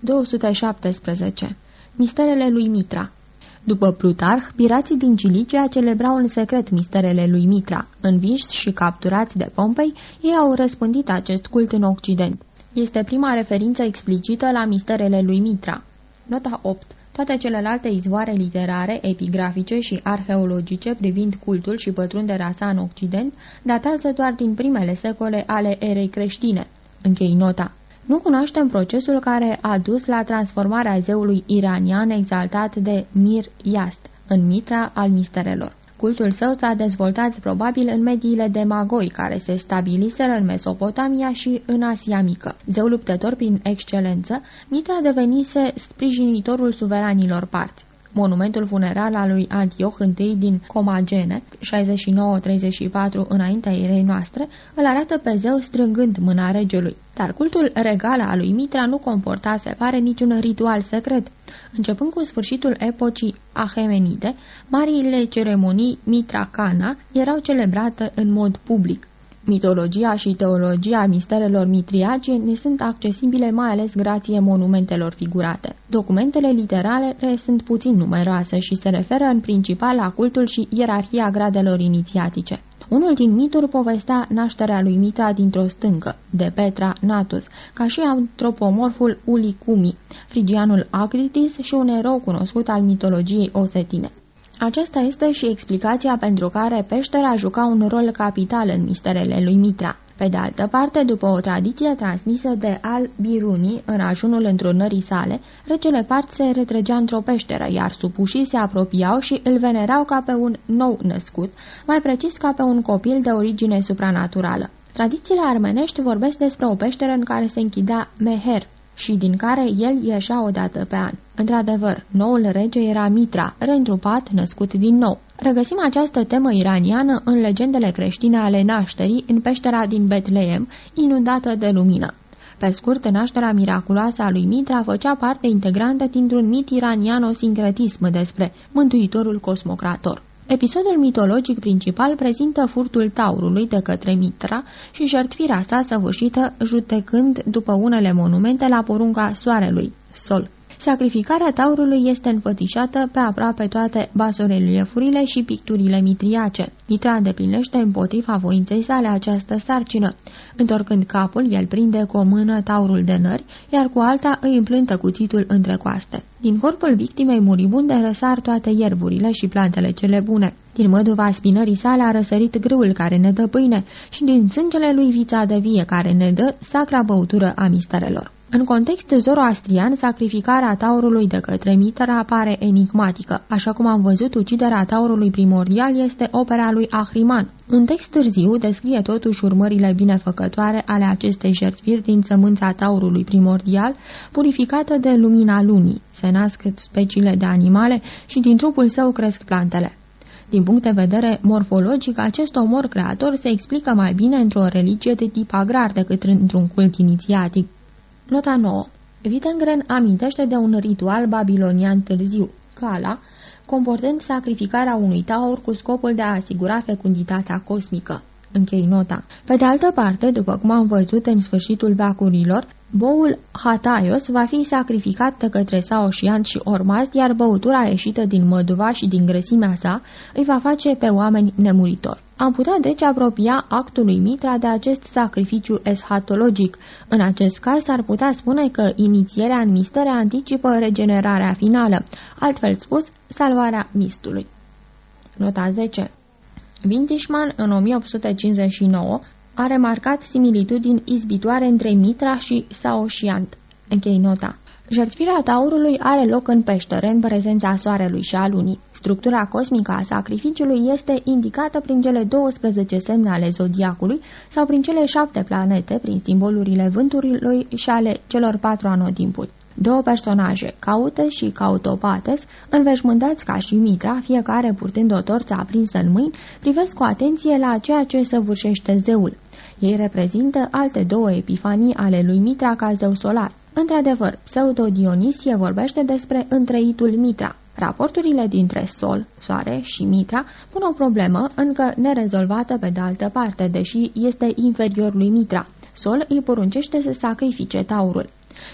217. Misterele lui Mitra după Plutarh, pirații din Cilicia celebrau în secret misterele lui Mitra. Înviși și capturați de Pompei, ei au răspândit acest cult în Occident. Este prima referință explicită la misterele lui Mitra. Nota 8. Toate celelalte izvoare literare, epigrafice și arheologice privind cultul și pătrunderea sa în Occident datează doar din primele secole ale erei creștine. Închei nota. Nu cunoaștem procesul care a dus la transformarea zeului iranian exaltat de Mir Yast în mitra al misterelor. Cultul său s-a dezvoltat probabil în mediile de magoi care se stabiliseră în Mesopotamia și în Asia Mică. Zeu luptător prin excelență, Mitra devenise sprijinitorul suveranilor parți. Monumentul funeral al lui Antioch Și din Comagene, 69-34 înaintea erei noastre, îl arată pe zeu strângând mâna regelui. Dar cultul regal al lui Mitra nu comporta, se pare, niciun ritual secret. Începând cu sfârșitul epocii Ahemenide, marile ceremonii Mitra-Cana erau celebrate în mod public. Mitologia și teologia misterelor mitriage ne sunt accesibile mai ales grație monumentelor figurate. Documentele literare sunt puțin numeroase și se referă în principal la cultul și ierarhia gradelor inițiatice. Unul din mituri povestea nașterea lui Mitra dintr-o stâncă, de Petra Natus, ca și antropomorful Ulicumi, frigianul Acritis și un erou cunoscut al mitologiei osetine. Aceasta este și explicația pentru care peștera juca un rol capital în misterele lui Mitra. Pe de altă parte, după o tradiție transmisă de Al-Biruni în ajunul întrunării sale, regele Part se retrăgea într-o peșteră, iar supușii se apropiau și îl venerau ca pe un nou născut, mai precis ca pe un copil de origine supranaturală. Tradițiile armenești vorbesc despre o peșteră în care se închidea Meher, și din care el ieșea odată pe an. Într-adevăr, noul rege era Mitra, reîntrupat, născut din nou. Regăsim această temă iraniană în legendele creștine ale nașterii în peștera din Betleem, inundată de lumină. Pe scurt, nașterea miraculoasă a lui Mitra făcea parte integrantă dintr-un mit iraniano-sincretism despre Mântuitorul Cosmocrator. Episodul mitologic principal prezintă furtul taurului de către Mitra și jertfirea sa săvârșită judecând după unele monumente la porunca soarelui, Sol. Sacrificarea taurului este înfățișată pe aproape toate basoreliefurile și picturile mitriace. Mitra îndeplinește împotriva voinței sale această sarcină. Întorcând capul, el prinde cu o mână taurul de nări, iar cu alta îi împlântă cuțitul între coaste. Din corpul victimei muribunde răsar toate ierburile și plantele cele bune. Din măduva spinării sale a răsărit grâul care ne dă pâine și din sângele lui vița de vie care ne dă sacra băutură a misterelor. În context zoroastrian, sacrificarea taurului de către Mitra apare enigmatică. Așa cum am văzut, uciderea taurului primordial este opera lui Ahriman. Un text târziu descrie totuși urmările binefăcătoare ale acestei jertfiri din sămânța taurului primordial, purificată de lumina lunii. Se nasc speciile de animale și din trupul său cresc plantele. Din punct de vedere morfologic, acest omor creator se explică mai bine într-o religie de tip agrar decât într-un cult inițiatic. Nota 9. Vitengren amintește de un ritual babilonian târziu, Kala, comportând sacrificarea unui taur cu scopul de a asigura fecunditatea cosmică. Închei nota. Pe de altă parte, după cum am văzut în sfârșitul veacurilor, boul Hataios va fi sacrificat de către Saoșiant și Ormaz, iar băutura ieșită din măduva și din grăsimea sa îi va face pe oameni nemuritori. Am putea deci apropia actului Mitra de acest sacrificiu eschatologic. În acest caz ar putea spune că inițierea în mistere anticipă regenerarea finală, altfel spus, salvarea mistului. Nota 10 Vintishman, în 1859, a remarcat similitudini izbitoare între Mitra și Saoșiant. Închei nota. Jertfirea taurului are loc în peșteră, în prezența soarelui și a lunii. Structura cosmică a sacrificiului este indicată prin cele 12 semne ale zodiacului sau prin cele șapte planete, prin simbolurile vânturilor și ale celor patru anotimpuri. Două personaje, Caute și Cautopates, înveșmântați ca și Mitra, fiecare purtând o torță aprinsă în mâini, privesc cu atenție la ceea ce săvârșește zeul. Ei reprezintă alte două epifanii ale lui Mitra ca zeu solar. Într-adevăr, Pseudo-Dionisie vorbește despre întreitul Mitra. Raporturile dintre Sol, Soare și Mitra pun o problemă încă nerezolvată pe de altă parte, deși este inferior lui Mitra. Sol îi poruncește să sacrifice taurul.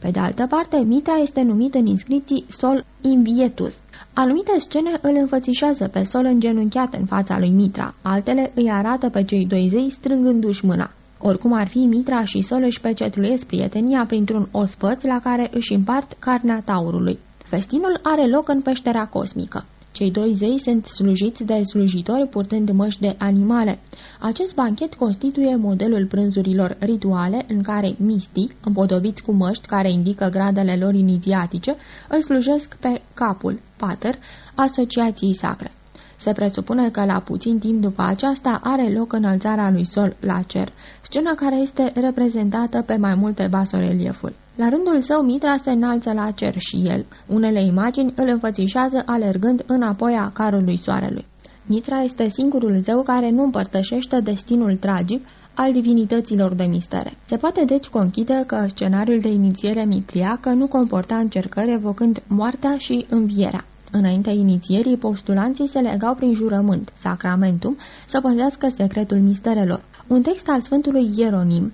Pe de altă parte, Mitra este numit în inscripții Sol Invietus. Anumite scene îl înfățișează pe Sol îngenunchiat în fața lui Mitra, altele îi arată pe cei doi zei strângându-și mâna. Oricum ar fi, Mitra și Sol își pecetluiesc prietenia printr-un ospăț la care își împart carnea taurului. Festinul are loc în peștera cosmică. Cei doi zei sunt slujiți de slujitori purtând măști de animale. Acest banchet constituie modelul prânzurilor rituale în care mistii, împodobiți cu măști care indică gradele lor inițiatice, îl slujesc pe capul, pater, asociației sacre. Se presupune că la puțin timp după aceasta are loc înălțarea lui Sol la cer, scena care este reprezentată pe mai multe basoreliefuri. La rândul său, Mitra se înalță la cer și el. Unele imagini îl înfățișează alergând înapoi a carului soarelui. Mitra este singurul zeu care nu împărtășește destinul tragic al divinităților de mistere. Se poate deci conchide că scenariul de inițiere mitriacă nu comporta încercări evocând moartea și învierea. Înaintea inițierii, postulanții se legau prin jurământ, sacramentum, să păzească secretul misterelor. Un text al Sfântului Ieronim,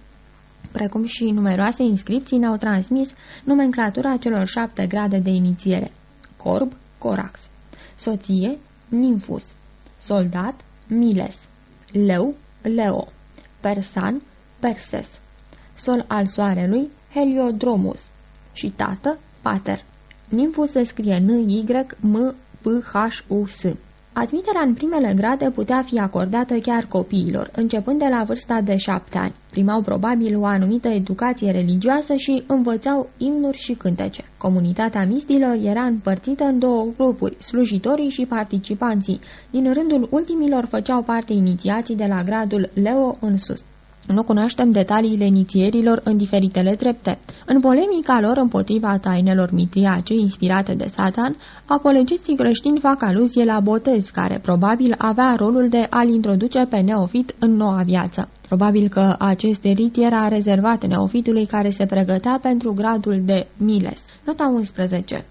precum și numeroase inscripții ne-au transmis nomenclatura celor șapte grade de inițiere. Corb, Corax. Soție, Nimfus. Soldat, Miles. Leu, Leo. Persan, Perses. Sol al soarelui, Heliodromus. Și tată, Pater. Nimful se scrie N-Y-M-P-H-U-S. Admiterea în primele grade putea fi acordată chiar copiilor, începând de la vârsta de șapte ani. Primau probabil o anumită educație religioasă și învățau imnuri și cântece. Comunitatea mistilor era împărțită în două grupuri, slujitorii și participanții. Din rândul ultimilor făceau parte inițiații de la gradul Leo în sus. Nu cunoaștem detaliile inițierilor în diferitele trepte. În polemica lor împotriva tainelor mitriace inspirate de Satan, apologistii creștini fac aluzie la botez, care probabil avea rolul de a-l introduce pe neofit în noua viață. Probabil că acest rit era rezervat neofitului care se pregătea pentru gradul de Miles. Nota 11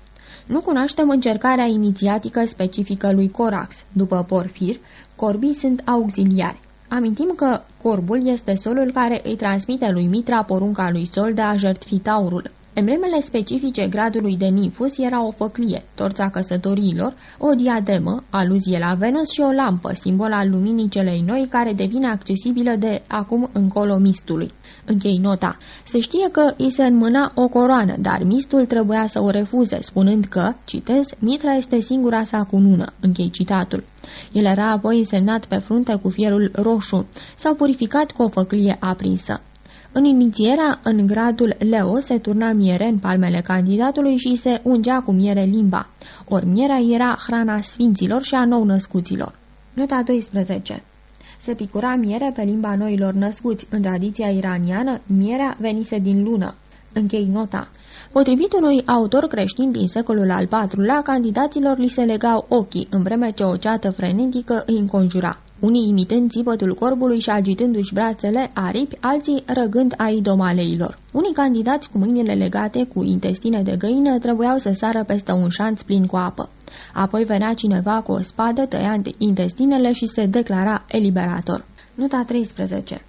nu cunoaștem încercarea inițiatică specifică lui Corax. După Porfir, corbii sunt auxiliari. Amintim că corbul este solul care îi transmite lui Mitra porunca lui Sol de a jertfi taurul. Emblemele specifice gradului de nifus era o făclie, torța căsătoriilor, o diademă, aluzie la Venus și o lampă, simbol al luminii celei noi care devine accesibilă de acum încolo mistului. Închei nota. Se știe că îi se înmâna o coroană, dar mistul trebuia să o refuze, spunând că, citez, Mitra este singura sa cunună. Închei citatul. El era apoi însemnat pe frunte cu fierul roșu sau purificat cu o făclie aprinsă. În inițierea, în gradul Leo, se turna miere în palmele candidatului și se ungea cu miere limba. Ori mierea era hrana sfinților și a nou-născuților. Nota 12 Se picura miere pe limba noilor născuți. În tradiția iraniană, mierea venise din lună. Închei nota. Potrivit unui autor creștin din secolul al IV-lea, candidaților li se legau ochii, în vreme ce o ceată frenetică îi înconjura. Unii imitând țipătul corbului și agitându-și brațele aripi, alții răgând a idomaleilor. Unii candidați cu mâinile legate cu intestine de găină trebuiau să sară peste un șanț plin cu apă. Apoi venea cineva cu o spadă tăiant intestinele și se declara eliberator. Nota 13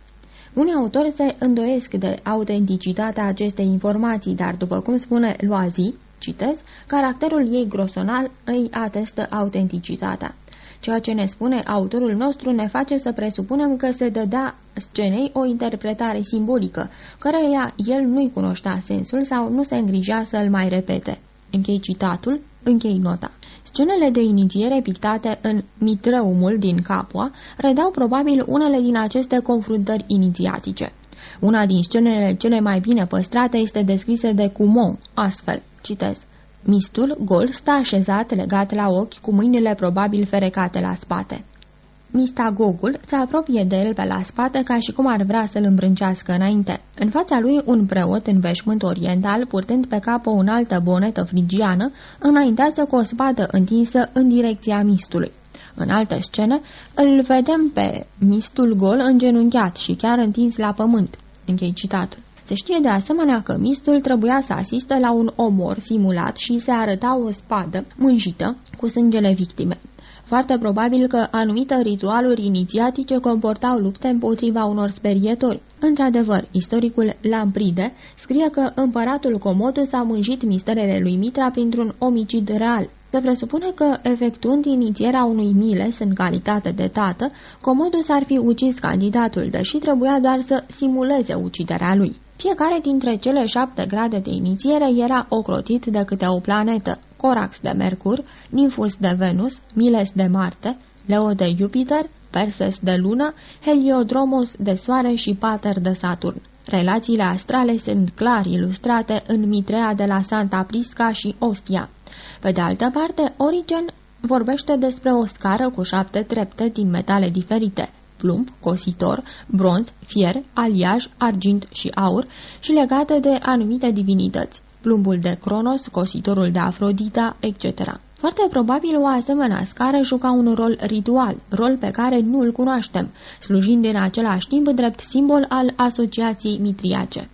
unii autori se îndoiesc de autenticitatea acestei informații, dar, după cum spune Loazi, citez, caracterul ei grosonal îi atestă autenticitatea. Ceea ce ne spune autorul nostru ne face să presupunem că se dădea scenei o interpretare simbolică, căreia el nu-i cunoștea sensul sau nu se îngrija să-l mai repete. Închei citatul, închei nota. Scenele de inițiere pictate în Mitrăumul din Capua redau probabil unele din aceste confruntări inițiatice. Una din scenele cele mai bine păstrate este descrisă de Cumon, astfel, citez, Mistul, gol, stă așezat, legat la ochi, cu mâinile probabil ferecate la spate. Mistagogul se apropie de el pe la spate ca și cum ar vrea să-l îmbrâncească înainte. În fața lui un preot în veșmânt oriental, purtând pe cap o înaltă bonetă frigiană, înaintează cu o spadă întinsă în direcția mistului. În altă scenă, îl vedem pe mistul gol îngenunchiat și chiar întins la pământ. Închei citatul. Se știe de asemenea că mistul trebuia să asiste la un omor simulat și se arăta o spadă mânjită cu sângele victimei. Foarte probabil că anumite ritualuri inițiatice comportau lupte împotriva unor sperietori. Într-adevăr, istoricul Lampride scrie că împăratul Comodus a mânjit misterele lui Mitra printr-un omicid real. Se presupune că, efectuând inițierea unui Miles în calitate de tată, Comodus ar fi ucis candidatul, deși trebuia doar să simuleze uciderea lui. Fiecare dintre cele șapte grade de inițiere era ocrotit de câte o planetă, Corax de Mercur, Nymphus de Venus, Miles de Marte, Leo de Jupiter, Perses de Lună, Heliodromos de Soare și Pater de Saturn. Relațiile astrale sunt clar ilustrate în Mitrea de la Santa Prisca și Ostia. Pe de altă parte, Origen vorbește despre o scară cu șapte trepte din metale diferite, plumb, cositor, bronz, fier, aliaj, argint și aur și legate de anumite divinități, plumbul de Cronos, cositorul de Afrodita, etc. Foarte probabil o asemenea scară juca un rol ritual, rol pe care nu îl cunoaștem, slujind în același timp drept simbol al asociației mitriace.